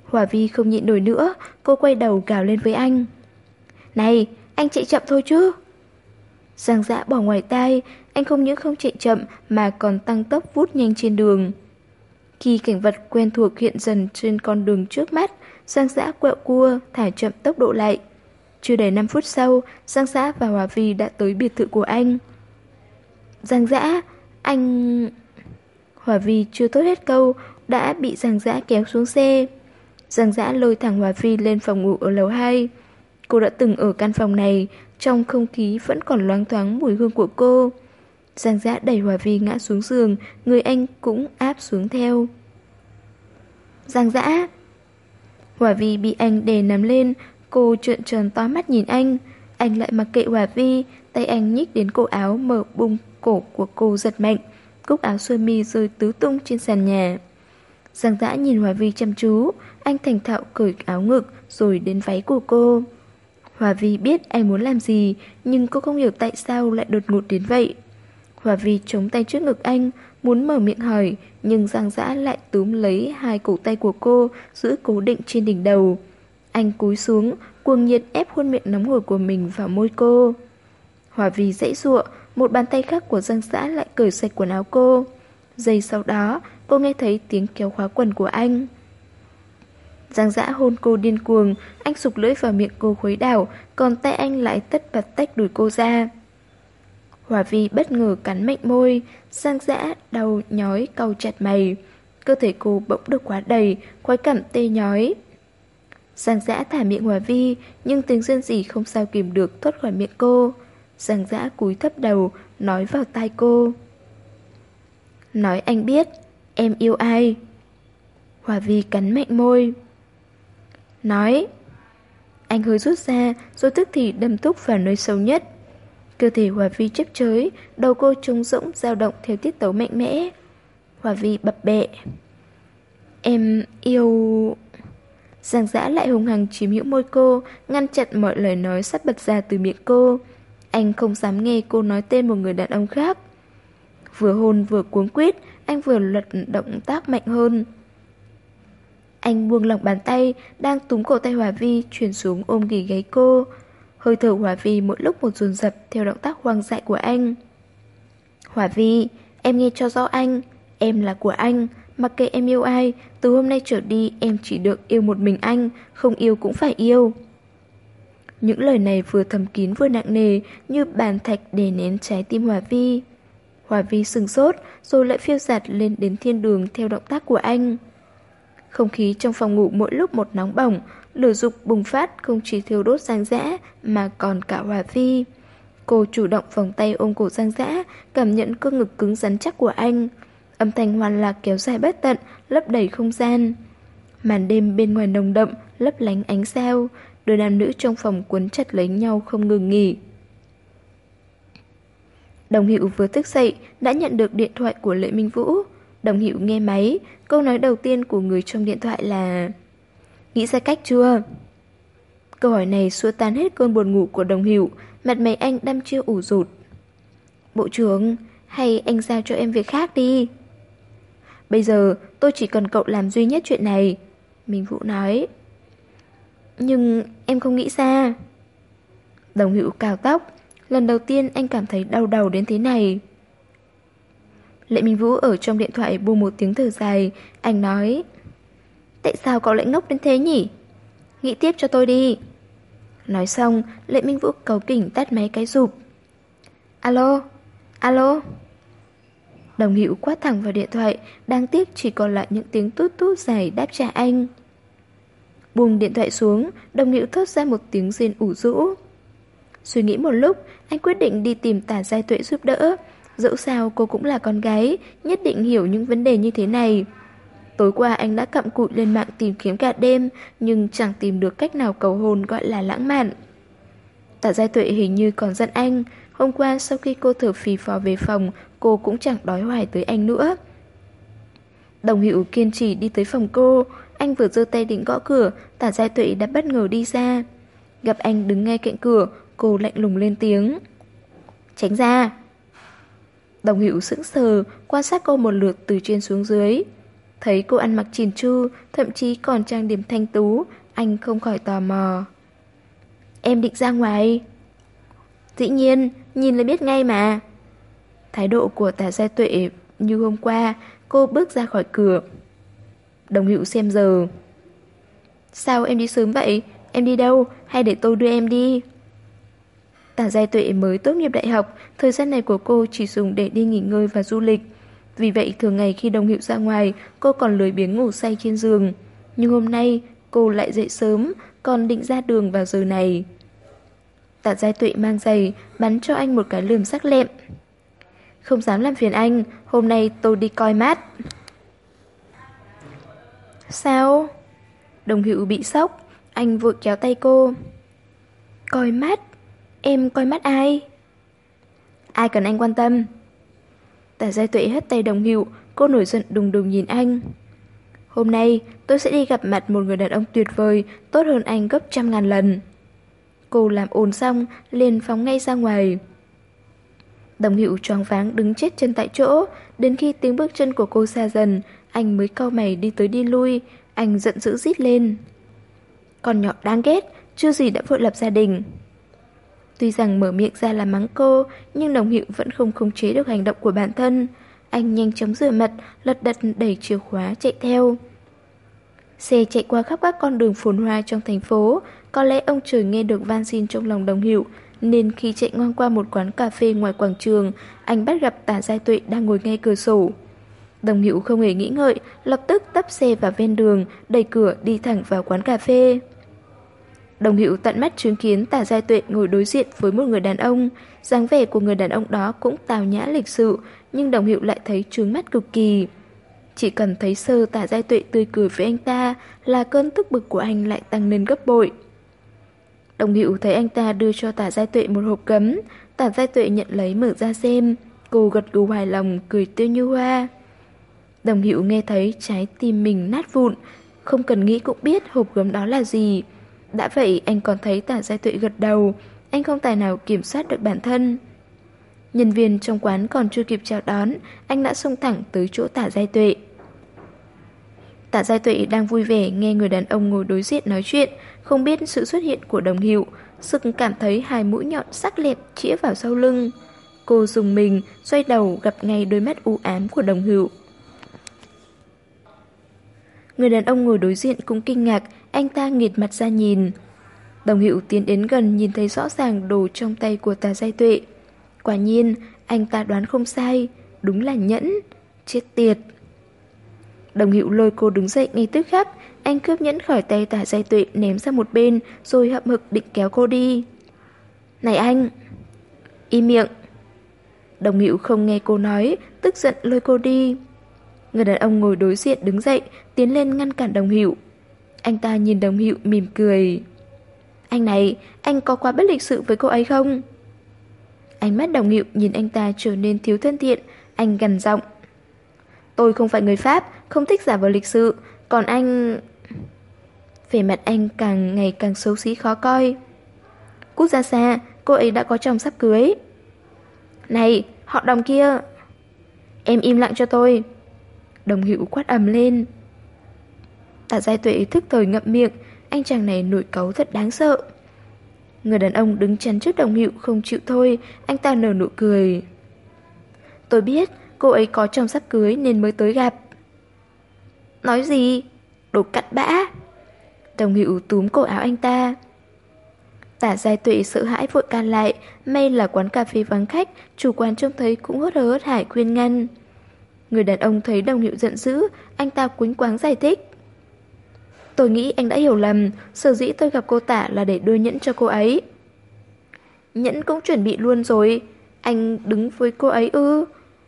Hòa Vi không nhịn nổi nữa, Cô quay đầu gào lên với anh. Này, anh chạy chậm thôi chứ. Giang dã bỏ ngoài tai, Anh không những không chạy chậm Mà còn tăng tốc vút nhanh trên đường. Khi cảnh vật quen thuộc hiện dần trên con đường trước mắt, Giang dã quẹo cua, Thả chậm tốc độ lại. Chưa đầy 5 phút sau Giang dã và Hòa Vi đã tới biệt thự của anh Giang dã Anh... Hòa Vi chưa tốt hết câu Đã bị Giang dã kéo xuống xe Giang dã lôi thẳng Hòa Vi lên phòng ngủ ở lầu 2 Cô đã từng ở căn phòng này, trong không khí vẫn còn loáng thoáng mùi hương của cô. Giang giã đẩy Hòa Vi ngã xuống giường, người anh cũng áp xuống theo. Giang giã Hòa Vi bị anh đè nắm lên, cô trợn tròn to mắt nhìn anh. Anh lại mặc kệ Hòa Vi, tay anh nhích đến cổ áo mở bung cổ của cô giật mạnh. Cúc áo sơ mi rơi tứ tung trên sàn nhà. Giang dã nhìn Hòa Vi chăm chú, anh thành thạo cởi áo ngực rồi đến váy của cô. Hòa Vi biết anh muốn làm gì, nhưng cô không hiểu tại sao lại đột ngột đến vậy. Hòa Vi chống tay trước ngực anh, muốn mở miệng hỏi, nhưng Giang Dã lại túm lấy hai cổ tay của cô, giữ cố định trên đỉnh đầu. Anh cúi xuống, cuồng nhiệt ép khuôn miệng nóng hổi của mình vào môi cô. Hòa vì dãy ruộng, một bàn tay khác của Giang xã lại cởi sạch quần áo cô. Giây sau đó, cô nghe thấy tiếng kéo khóa quần của anh. Giang dã hôn cô điên cuồng, anh sụp lưỡi vào miệng cô khuấy đảo, còn tay anh lại tất bật tách đuổi cô ra. Hòa Vi bất ngờ cắn mạnh môi, Giang dã đau nhói cau chặt mày. Cơ thể cô bỗng được quá đầy, khoái cảm tê nhói. Giang dã thả miệng Hòa Vi, nhưng tiếng dân gì không sao kìm được thoát khỏi miệng cô. Giang dã cúi thấp đầu, nói vào tai cô. Nói anh biết, em yêu ai? Hòa Vi cắn mạnh môi. Nói Anh hơi rút ra Rồi tức thì đâm thúc vào nơi sâu nhất Cơ thể Hòa Vi chấp chới Đầu cô trống rỗng dao động theo tiết tấu mạnh mẽ Hòa Vi bập bẹ Em yêu... Giang giã lại hùng hằng chiếm hữu môi cô Ngăn chặn mọi lời nói sắp bật ra từ miệng cô Anh không dám nghe cô nói tên một người đàn ông khác Vừa hôn vừa cuống quýt Anh vừa luật động tác mạnh hơn anh buông lỏng bàn tay, đang túm cổ tay Hòa Vi chuyển xuống ôm ghì gáy cô. Hơi thở Hòa Vi mỗi lúc một dồn dập theo động tác hoang dại của anh. Hòa Vi, em nghe cho rõ anh, em là của anh, mặc kệ em yêu ai, từ hôm nay trở đi em chỉ được yêu một mình anh, không yêu cũng phải yêu. Những lời này vừa thầm kín vừa nặng nề như bàn thạch đè nén trái tim Hòa Vi. Hòa Vi sừng sốt rồi lại phiêu giạt lên đến thiên đường theo động tác của anh. Không khí trong phòng ngủ mỗi lúc một nóng bỏng, lửa dục bùng phát không chỉ thiêu đốt Giang Dã mà còn cả hòa vi. Cô chủ động vòng tay ôm cổ Giang Dã, cảm nhận cơ ngực cứng rắn chắc của anh. Âm thanh hoàn lạc kéo dài bất tận, lấp đầy không gian. Màn đêm bên ngoài nồng đậm, lấp lánh ánh sao, đôi nam nữ trong phòng cuốn chặt lấy nhau không ngừng nghỉ. Đồng Hiệu vừa thức dậy đã nhận được điện thoại của Lệ Minh Vũ. Đồng Hiệu nghe máy, câu nói đầu tiên của người trong điện thoại là Nghĩ ra cách chưa? Câu hỏi này xua tan hết cơn buồn ngủ của Đồng Hiệu, mặt mày anh đăm chiêu ủ rụt. Bộ trưởng, hay anh giao cho em việc khác đi. Bây giờ tôi chỉ cần cậu làm duy nhất chuyện này. Minh Vũ nói. Nhưng em không nghĩ xa. Đồng hữu cào tóc. Lần đầu tiên anh cảm thấy đau đầu đến thế này. Lệ Minh Vũ ở trong điện thoại buông một tiếng thở dài. Anh nói. Tại sao cậu lại ngốc đến thế nhỉ? Nghĩ tiếp cho tôi đi. Nói xong, Lệ Minh Vũ cầu kỉnh tắt máy cái rụp. Alo? Alo? Đồng hữu quát thẳng vào điện thoại, đáng tiếc chỉ còn lại những tiếng tút tút dài đáp trả anh. Buông điện thoại xuống, đồng hữu thốt ra một tiếng rên ủ rũ. Suy nghĩ một lúc, anh quyết định đi tìm tả giai tuệ giúp đỡ. Dẫu sao cô cũng là con gái, nhất định hiểu những vấn đề như thế này. Tối qua anh đã cặm cụi lên mạng tìm kiếm cả đêm, nhưng chẳng tìm được cách nào cầu hôn gọi là lãng mạn. Tả giai tuệ hình như còn giận anh, hôm qua sau khi cô thở phì phò về phòng, cô cũng chẳng đói hoài tới anh nữa. Đồng hữu kiên trì đi tới phòng cô, anh vừa giơ tay định gõ cửa, tả giai tuệ đã bất ngờ đi ra. Gặp anh đứng ngay cạnh cửa, cô lạnh lùng lên tiếng. Tránh ra! Đồng hữu sững sờ, quan sát cô một lượt từ trên xuống dưới. Thấy cô ăn mặc chỉn chu, thậm chí còn trang điểm thanh tú, anh không khỏi tò mò. Em định ra ngoài. Dĩ nhiên, nhìn là biết ngay mà. Thái độ của tả gia tuệ như hôm qua, cô bước ra khỏi cửa. Đồng hữu xem giờ. Sao em đi sớm vậy? Em đi đâu? Hay để tôi đưa em đi? Tả Giai Tuệ mới tốt nghiệp đại học, thời gian này của cô chỉ dùng để đi nghỉ ngơi và du lịch. Vì vậy thường ngày khi đồng hiệu ra ngoài, cô còn lười biếng ngủ say trên giường. Nhưng hôm nay, cô lại dậy sớm, còn định ra đường vào giờ này. Tạ Giai Tuệ mang giày, bắn cho anh một cái lườm sắc lẹm. Không dám làm phiền anh, hôm nay tôi đi coi mát. Sao? Đồng hữu bị sốc, anh vội kéo tay cô. Coi mắt? Em coi mắt ai? Ai cần anh quan tâm? Tả giai tuệ hết tay đồng hữu, cô nổi giận đùng đùng nhìn anh. Hôm nay tôi sẽ đi gặp mặt một người đàn ông tuyệt vời, tốt hơn anh gấp trăm ngàn lần. Cô làm ồn xong, liền phóng ngay ra ngoài. Đồng hữu choáng váng đứng chết chân tại chỗ, đến khi tiếng bước chân của cô xa dần, anh mới cau mày đi tới đi lui, anh giận dữ rít lên. Con nhỏ đáng ghét, chưa gì đã vội lập gia đình. Tuy rằng mở miệng ra là mắng cô, nhưng đồng hiệu vẫn không khống chế được hành động của bản thân. Anh nhanh chóng rửa mặt, lật đật đẩy chìa khóa chạy theo. Xe chạy qua khắp các con đường phồn hoa trong thành phố, có lẽ ông trời nghe được van xin trong lòng đồng hiệu, nên khi chạy ngang qua một quán cà phê ngoài quảng trường, anh bắt gặp tả giai tuệ đang ngồi ngay cửa sổ. Đồng hiệu không hề nghĩ ngợi, lập tức tấp xe vào ven đường, đẩy cửa đi thẳng vào quán cà phê. Đồng hiệu tận mắt chứng kiến tả giai tuệ ngồi đối diện với một người đàn ông. dáng vẻ của người đàn ông đó cũng tào nhã lịch sự, nhưng đồng hiệu lại thấy trướng mắt cực kỳ. Chỉ cần thấy sơ tả giai tuệ tươi cười với anh ta là cơn tức bực của anh lại tăng lên gấp bội. Đồng hiệu thấy anh ta đưa cho tả giai tuệ một hộp cấm, tả giai tuệ nhận lấy mở ra xem, cô gật gù hài lòng, cười tươi như hoa. Đồng hiệu nghe thấy trái tim mình nát vụn, không cần nghĩ cũng biết hộp gấm đó là gì. Đã vậy anh còn thấy tả giai tuệ gật đầu, anh không tài nào kiểm soát được bản thân. Nhân viên trong quán còn chưa kịp chào đón, anh đã xông thẳng tới chỗ tả giai tuệ. Tả Giai Tuệ đang vui vẻ nghe người đàn ông ngồi đối diện nói chuyện, không biết sự xuất hiện của đồng hiệu, sực cảm thấy hai mũi nhọn sắc lẹp chĩa vào sau lưng. Cô dùng mình, xoay đầu gặp ngay đôi mắt u ám của đồng hiệu. Người đàn ông ngồi đối diện cũng kinh ngạc, anh ta nghịt mặt ra nhìn. Đồng hiệu tiến đến gần nhìn thấy rõ ràng đồ trong tay của tà giai tuệ. Quả nhiên, anh ta đoán không sai, đúng là nhẫn, chết tiệt. Đồng hiệu lôi cô đứng dậy ngay tức khắc, anh cướp nhẫn khỏi tay tả giai tuệ ném sang một bên rồi hậm hực định kéo cô đi. Này anh! Im miệng. Đồng hiệu không nghe cô nói, tức giận lôi cô đi. Người đàn ông ngồi đối diện đứng dậy, tiến lên ngăn cản đồng hiệu. Anh ta nhìn đồng hiệu mỉm cười. Anh này, anh có quá bất lịch sự với cô ấy không? Ánh mắt đồng hiệu nhìn anh ta trở nên thiếu thân thiện, anh gần giọng. Tôi không phải người Pháp, không thích giả vờ lịch sự, còn anh... Vẻ mặt anh càng ngày càng xấu xí khó coi. Cút ra xa, cô ấy đã có chồng sắp cưới. Này, họ đồng kia. Em im lặng cho tôi. Đồng hữu quát ầm lên. tạ giai tuệ thức thời ngậm miệng, anh chàng này nổi cấu thật đáng sợ. Người đàn ông đứng chắn trước đồng hữu không chịu thôi, anh ta nở nụ cười. Tôi biết, cô ấy có chồng sắp cưới nên mới tới gặp. Nói gì? Đồ cắt bã. Đồng hữu túm cổ áo anh ta. Tả giai tuệ sợ hãi vội can lại, may là quán cà phê vắng khách, chủ quán trông thấy cũng hốt hớ hớt hải khuyên ngăn. Người đàn ông thấy đồng hiệu giận dữ, anh ta quýnh quáng giải thích. Tôi nghĩ anh đã hiểu lầm, sở dĩ tôi gặp cô tả là để đưa nhẫn cho cô ấy. Nhẫn cũng chuẩn bị luôn rồi, anh đứng với cô ấy ư.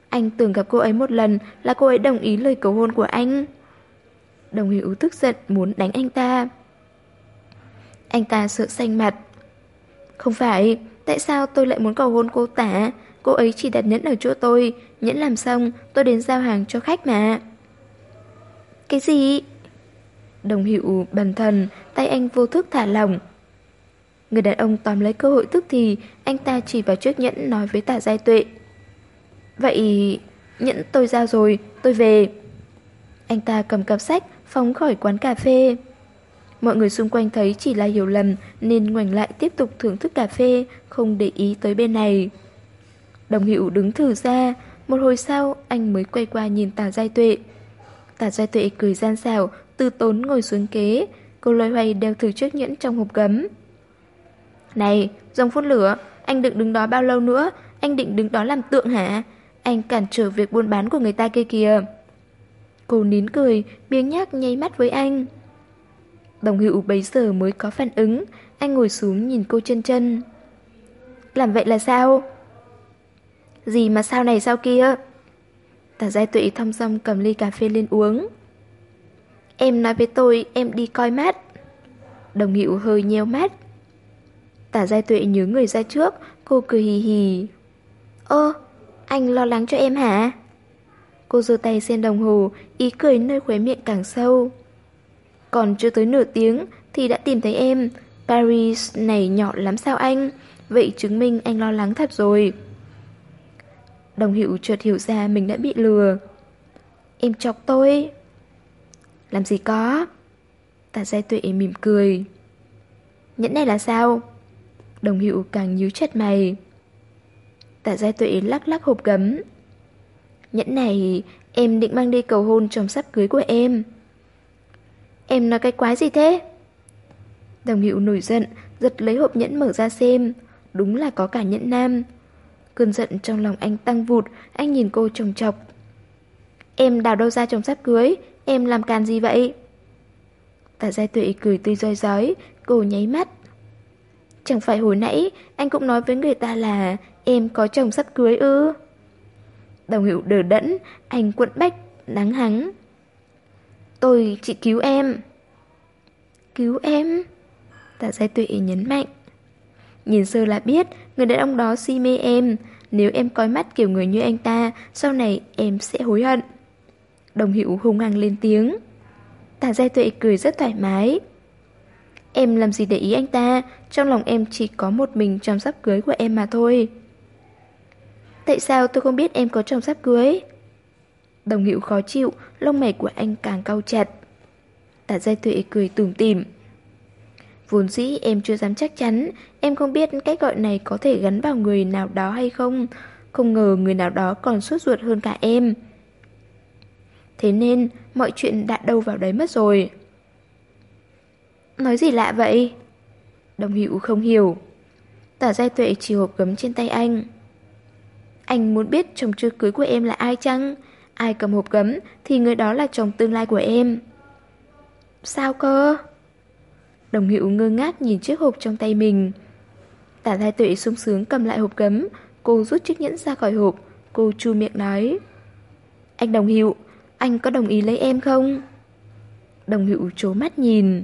Anh tưởng gặp cô ấy một lần là cô ấy đồng ý lời cầu hôn của anh. Đồng hiểu tức giận muốn đánh anh ta. Anh ta sợ xanh mặt. Không phải, tại sao tôi lại muốn cầu hôn cô ta? Cô ấy chỉ đặt nhẫn ở chỗ tôi, nhẫn làm xong tôi đến giao hàng cho khách mà. Cái gì? Đồng hiệu bần thần, tay anh vô thức thả lỏng. Người đàn ông tóm lấy cơ hội tức thì, anh ta chỉ vào chiếc nhẫn nói với tả giai tuệ. Vậy, nhẫn tôi giao rồi, tôi về. Anh ta cầm cặp sách, phóng khỏi quán cà phê. Mọi người xung quanh thấy chỉ là hiểu lầm nên ngoảnh lại tiếp tục thưởng thức cà phê, không để ý tới bên này. Đồng hiệu đứng thử ra, một hồi sau anh mới quay qua nhìn tà giai tuệ. Tà giai tuệ cười gian xảo, từ tốn ngồi xuống kế, cô loay hoay đeo thử chiếc nhẫn trong hộp gấm. Này, dòng phun lửa, anh định đứng đó bao lâu nữa? Anh định đứng đó làm tượng hả? Anh cản trở việc buôn bán của người ta kia kìa. Cô nín cười, biếng nhác nháy mắt với anh. Đồng hữu bấy giờ mới có phản ứng, anh ngồi xuống nhìn cô chân chân. Làm vậy là sao? Gì mà sao này sao kia? Tả giai tuệ thong dong cầm ly cà phê lên uống. Em nói với tôi em đi coi mắt. Đồng hữu hơi nheo mắt. Tả giai tuệ nhớ người ra trước, cô cười hì hì. Ơ, anh lo lắng cho em hả? Cô giơ tay xem đồng hồ, ý cười nơi khóe miệng càng sâu. Còn chưa tới nửa tiếng thì đã tìm thấy em. Paris này nhỏ lắm sao anh? Vậy chứng minh anh lo lắng thật rồi. Đồng hiệu chợt hiểu ra mình đã bị lừa. Em chọc tôi. Làm gì có? tạ giai tuệ mỉm cười. Nhẫn này là sao? Đồng hiệu càng nhíu chặt mày. tạ giai tuệ lắc lắc hộp gấm. Nhẫn này em định mang đi cầu hôn chồng sắp cưới của em. Em nói cái quái gì thế? Đồng hiệu nổi giận, giật lấy hộp nhẫn mở ra xem. Đúng là có cả nhẫn nam. Cơn giận trong lòng anh tăng vụt, anh nhìn cô trồng chọc. Em đào đâu ra chồng sắp cưới, em làm càn gì vậy? Tạ giai tuệ cười tươi roi rói, cô nháy mắt. Chẳng phải hồi nãy anh cũng nói với người ta là em có chồng sắp cưới ư? Đồng hiệu đờ đẫn, anh quận bách, đáng hắng. Tôi chỉ cứu em. Cứu em? Tạ giai tuệ nhấn mạnh. Nhìn sơ là biết, người đàn ông đó si mê em. Nếu em coi mắt kiểu người như anh ta, sau này em sẽ hối hận. Đồng hiệu hung hăng lên tiếng. Tạ giai tuệ cười rất thoải mái. Em làm gì để ý anh ta, trong lòng em chỉ có một mình trong sắp cưới của em mà thôi. Tại sao tôi không biết em có chồng sắp cưới? Đồng hiệu khó chịu, lông mày của anh càng cau chặt. Tả giai tuệ cười tủm tỉm. Vốn dĩ em chưa dám chắc chắn, em không biết cách gọi này có thể gắn vào người nào đó hay không. Không ngờ người nào đó còn suốt ruột hơn cả em. Thế nên, mọi chuyện đã đâu vào đấy mất rồi. Nói gì lạ vậy? Đồng hữu không hiểu. Tả giai tuệ chỉ hộp gấm trên tay anh. Anh muốn biết chồng chưa cưới của em là ai chăng? Ai cầm hộp gấm thì người đó là chồng tương lai của em. Sao cơ? Đồng hiệu ngơ ngác nhìn chiếc hộp trong tay mình. Tả Lai Tuệ sung sướng cầm lại hộp gấm, cô rút chiếc nhẫn ra khỏi hộp, cô chu miệng nói. Anh Đồng Hiệu, anh có đồng ý lấy em không? Đồng Hiệu trố mắt nhìn.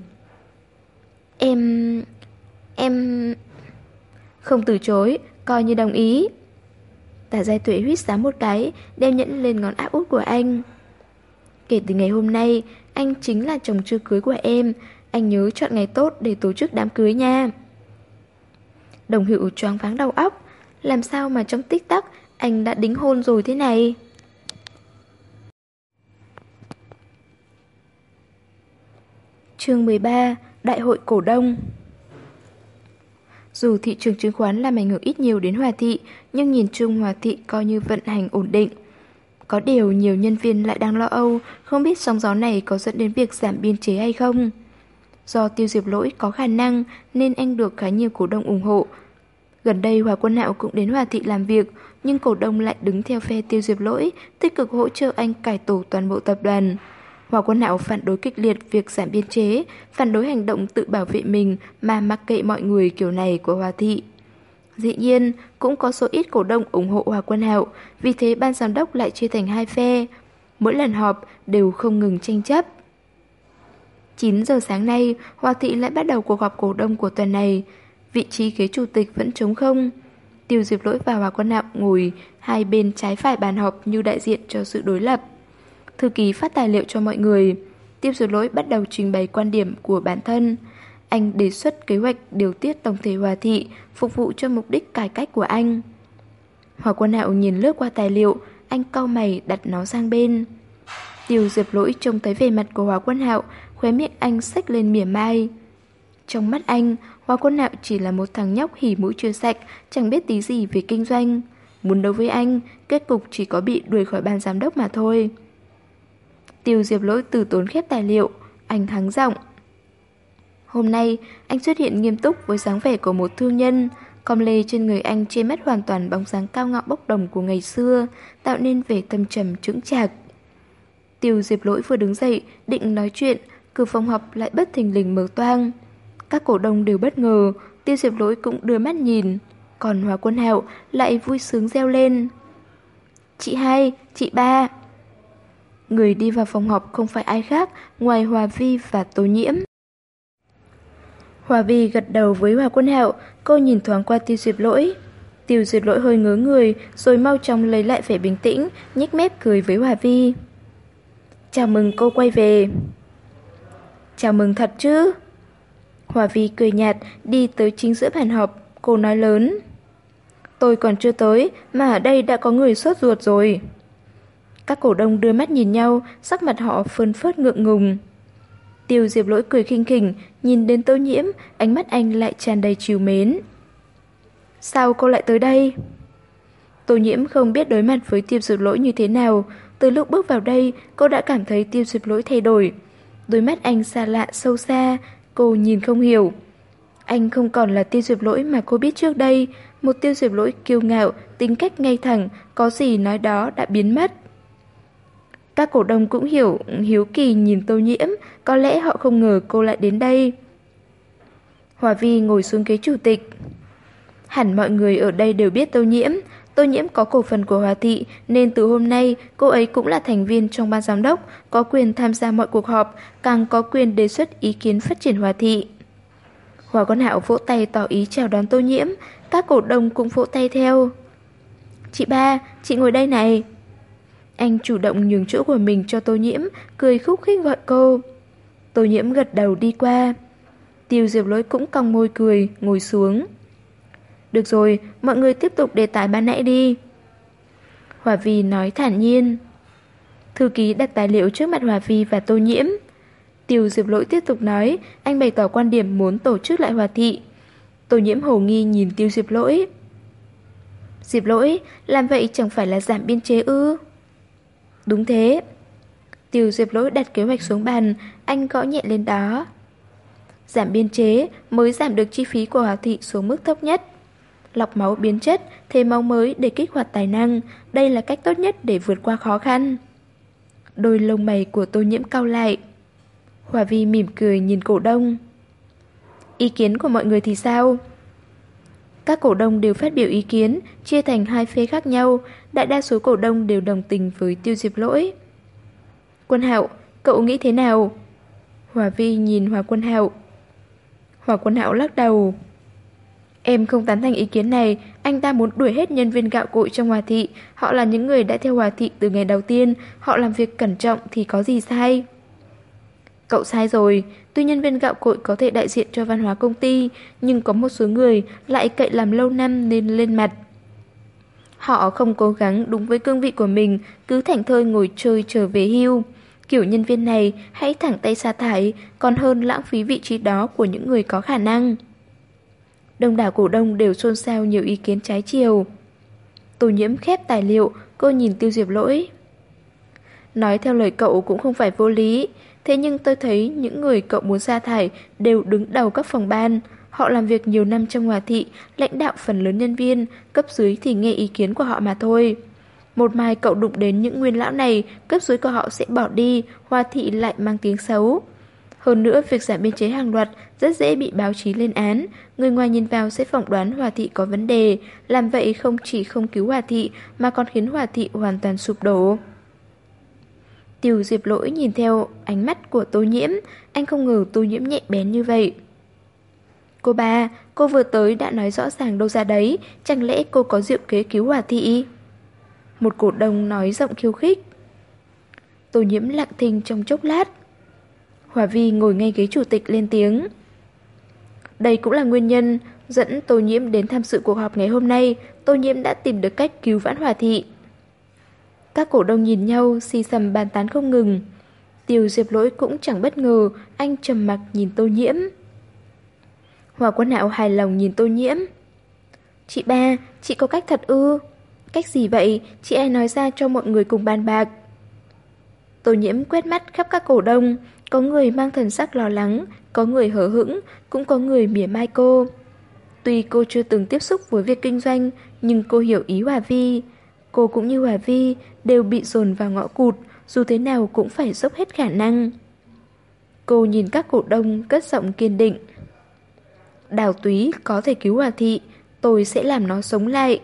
Em... em... Không từ chối, coi như đồng ý. Tả Giai Tuệ huyết sám một cái, đeo nhẫn lên ngón áp út của anh. Kể từ ngày hôm nay, anh chính là chồng chưa cưới của em. Anh nhớ chọn ngày tốt để tổ chức đám cưới nha. Đồng hữu choáng váng đầu óc. Làm sao mà trong tích tắc anh đã đính hôn rồi thế này? Chương 13 Đại hội cổ đông dù thị trường chứng khoán làm ảnh hưởng ít nhiều đến Hòa Thị, nhưng nhìn chung Hòa Thị coi như vận hành ổn định. Có điều nhiều nhân viên lại đang lo âu, không biết sóng gió này có dẫn đến việc giảm biên chế hay không. Do tiêu diệp lỗi có khả năng nên anh được khá nhiều cổ đông ủng hộ. Gần đây Hòa Quân Hạo cũng đến Hòa Thị làm việc, nhưng cổ đông lại đứng theo phe tiêu diệp lỗi, tích cực hỗ trợ anh cải tổ toàn bộ tập đoàn. Hoa Quân Hạo phản đối kịch liệt việc giảm biên chế, phản đối hành động tự bảo vệ mình mà mặc kệ mọi người kiểu này của Hoa Thị. Dĩ nhiên, cũng có số ít cổ đông ủng hộ Hòa Quân Hạo, vì thế ban giám đốc lại chia thành hai phe. Mỗi lần họp đều không ngừng tranh chấp. 9 giờ sáng nay, Hòa Thị lại bắt đầu cuộc họp cổ đông của tuần này. Vị trí ghế chủ tịch vẫn trống không. Tiêu Diệp Lỗi và Hòa Quân Hạo ngồi hai bên trái phải bàn họp như đại diện cho sự đối lập. Thư ký phát tài liệu cho mọi người. Tiêu Diệp Lỗi bắt đầu trình bày quan điểm của bản thân. Anh đề xuất kế hoạch điều tiết tổng thể hòa thị, phục vụ cho mục đích cải cách của anh. Hòa quân hạo nhìn lướt qua tài liệu, anh cau mày đặt nó sang bên. Tiêu diệp lỗi trông thấy vẻ mặt của Hòa quân hạo, khóe miệng anh xách lên mỉa mai. Trong mắt anh, Hòa quân hạo chỉ là một thằng nhóc hỉ mũi chưa sạch, chẳng biết tí gì về kinh doanh. Muốn đấu với anh, kết cục chỉ có bị đuổi khỏi ban giám đốc mà thôi. Tiêu diệp lỗi từ tốn khép tài liệu, anh thắng giọng. Hôm nay, anh xuất hiện nghiêm túc với dáng vẻ của một thương nhân. Com lê trên người anh che mất hoàn toàn bóng dáng cao ngạo bốc đồng của ngày xưa, tạo nên vẻ tâm trầm trững chạc. Tiêu Diệp Lỗi vừa đứng dậy, định nói chuyện, cửa phòng họp lại bất thình lình mở toang. Các cổ đông đều bất ngờ, Tiêu Diệp Lỗi cũng đưa mắt nhìn. Còn Hòa Quân Hạo lại vui sướng reo lên. Chị hai, chị ba. Người đi vào phòng họp không phải ai khác ngoài Hòa Vi và Tô Nhiễm. Hòa Vi gật đầu với Hòa Quân Hạo, cô nhìn thoáng qua Tiêu Diệp Lỗi. Tiêu Diệp Lỗi hơi ngớ người, rồi mau chóng lấy lại vẻ bình tĩnh, nhếch mép cười với Hòa Vi. Chào mừng cô quay về. Chào mừng thật chứ? Hòa Vi cười nhạt, đi tới chính giữa bàn họp, cô nói lớn. Tôi còn chưa tới, mà ở đây đã có người sốt ruột rồi. Các cổ đông đưa mắt nhìn nhau, sắc mặt họ phơn phớt ngượng ngùng. Tiêu Diệp Lỗi cười khinh khỉnh, nhìn đến tô nhiễm, ánh mắt anh lại tràn đầy chiều mến. Sao cô lại tới đây? Tô nhiễm không biết đối mặt với tiêu diệp lỗi như thế nào. Từ lúc bước vào đây, cô đã cảm thấy tiêu diệp lỗi thay đổi. Đôi mắt anh xa lạ sâu xa, cô nhìn không hiểu. Anh không còn là tiêu diệp lỗi mà cô biết trước đây. Một tiêu diệp lỗi kiêu ngạo, tính cách ngay thẳng, có gì nói đó đã biến mất. Các cổ đông cũng hiểu, hiếu kỳ nhìn tô nhiễm, có lẽ họ không ngờ cô lại đến đây. Hòa Vi ngồi xuống ghế chủ tịch. Hẳn mọi người ở đây đều biết tô nhiễm. Tô nhiễm có cổ phần của Hòa Thị nên từ hôm nay cô ấy cũng là thành viên trong ban giám đốc, có quyền tham gia mọi cuộc họp, càng có quyền đề xuất ý kiến phát triển Hòa Thị. Hòa Con Hạo vỗ tay tỏ ý chào đón tô nhiễm, các cổ đông cũng vỗ tay theo. Chị ba, chị ngồi đây này. Anh chủ động nhường chỗ của mình cho tô nhiễm, cười khúc khích gọi cô. Tô nhiễm gật đầu đi qua. Tiêu diệp lỗi cũng cong môi cười, ngồi xuống. Được rồi, mọi người tiếp tục đề tài ban nãy đi. Hòa Vi nói thản nhiên. Thư ký đặt tài liệu trước mặt Hòa Vi và Tô Nhiễm. Tiêu Diệp Lỗi tiếp tục nói, anh bày tỏ quan điểm muốn tổ chức lại Hòa Thị. Tô Nhiễm hồ nghi nhìn Tiêu Diệp Lỗi. Diệp Lỗi, làm vậy chẳng phải là giảm biên chế ư? Đúng thế. Tiêu Diệp Lỗi đặt kế hoạch xuống bàn, anh gõ nhẹ lên đó. Giảm biên chế mới giảm được chi phí của Hòa Thị xuống mức thấp nhất. Lọc máu biến chất, thêm máu mới để kích hoạt tài năng, đây là cách tốt nhất để vượt qua khó khăn. Đôi lông mày của tô nhiễm cao lại. Hòa Vi mỉm cười nhìn cổ đông. Ý kiến của mọi người thì sao? Các cổ đông đều phát biểu ý kiến, chia thành hai phê khác nhau, đại đa số cổ đông đều đồng tình với tiêu diệp lỗi. Quân Hạo, cậu nghĩ thế nào? Hòa Vi nhìn Hòa Quân Hạo. Hòa Quân Hạo lắc đầu. Em không tán thành ý kiến này, anh ta muốn đuổi hết nhân viên gạo cội trong Hòa Thị. Họ là những người đã theo Hòa Thị từ ngày đầu tiên, họ làm việc cẩn trọng thì có gì sai. Cậu sai rồi, tuy nhân viên gạo cội có thể đại diện cho văn hóa công ty, nhưng có một số người lại cậy làm lâu năm nên lên mặt. Họ không cố gắng đúng với cương vị của mình, cứ thảnh thơi ngồi chơi trở về hưu. Kiểu nhân viên này hãy thẳng tay sa thải, còn hơn lãng phí vị trí đó của những người có khả năng. Đông đảo cổ đông đều xôn xao nhiều ý kiến trái chiều. Tô nhiễm khép tài liệu, cô nhìn tiêu diệp lỗi. Nói theo lời cậu cũng không phải vô lý, thế nhưng tôi thấy những người cậu muốn sa thải đều đứng đầu các phòng ban. Họ làm việc nhiều năm trong hòa thị, lãnh đạo phần lớn nhân viên, cấp dưới thì nghe ý kiến của họ mà thôi. Một mai cậu đụng đến những nguyên lão này, cấp dưới của họ sẽ bỏ đi, hòa thị lại mang tiếng xấu. Hơn nữa, việc giảm biên chế hàng loạt rất dễ bị báo chí lên án. Người ngoài nhìn vào sẽ phỏng đoán Hòa Thị có vấn đề. Làm vậy không chỉ không cứu Hòa Thị mà còn khiến Hòa Thị hoàn toàn sụp đổ. Tiêu Diệp Lỗi nhìn theo ánh mắt của Tô Nhiễm, anh không ngờ Tô Nhiễm nhẹ bén như vậy. Cô ba, cô vừa tới đã nói rõ ràng đâu ra đấy, chẳng lẽ cô có diệu kế cứu Hòa Thị? Một cổ đông nói giọng khiêu khích. Tô Nhiễm lặng thinh trong chốc lát. Hòa Vi ngồi ngay ghế chủ tịch lên tiếng. Đây cũng là nguyên nhân dẫn Tô Nhiễm đến tham dự cuộc họp ngày hôm nay. Tô Nhiễm đã tìm được cách cứu vãn Hòa Thị. Các cổ đông nhìn nhau, xì xầm bàn tán không ngừng. Tiêu Diệp Lỗi cũng chẳng bất ngờ, anh trầm mặc nhìn Tô Nhiễm. Hòa Quân Hạo hài lòng nhìn Tô Nhiễm. Chị ba, chị có cách thật ư? Cách gì vậy? Chị ai nói ra cho mọi người cùng bàn bạc. Tô Nhiễm quét mắt khắp các cổ đông, có người mang thần sắc lo lắng, có người hở hững, cũng có người mỉa mai cô. Tuy cô chưa từng tiếp xúc với việc kinh doanh, nhưng cô hiểu ý Hòa Vi. Cô cũng như Hòa Vi, đều bị dồn vào ngõ cụt, dù thế nào cũng phải dốc hết khả năng. Cô nhìn các cổ đông cất giọng kiên định. Đào túy có thể cứu Hòa Thị, tôi sẽ làm nó sống lại.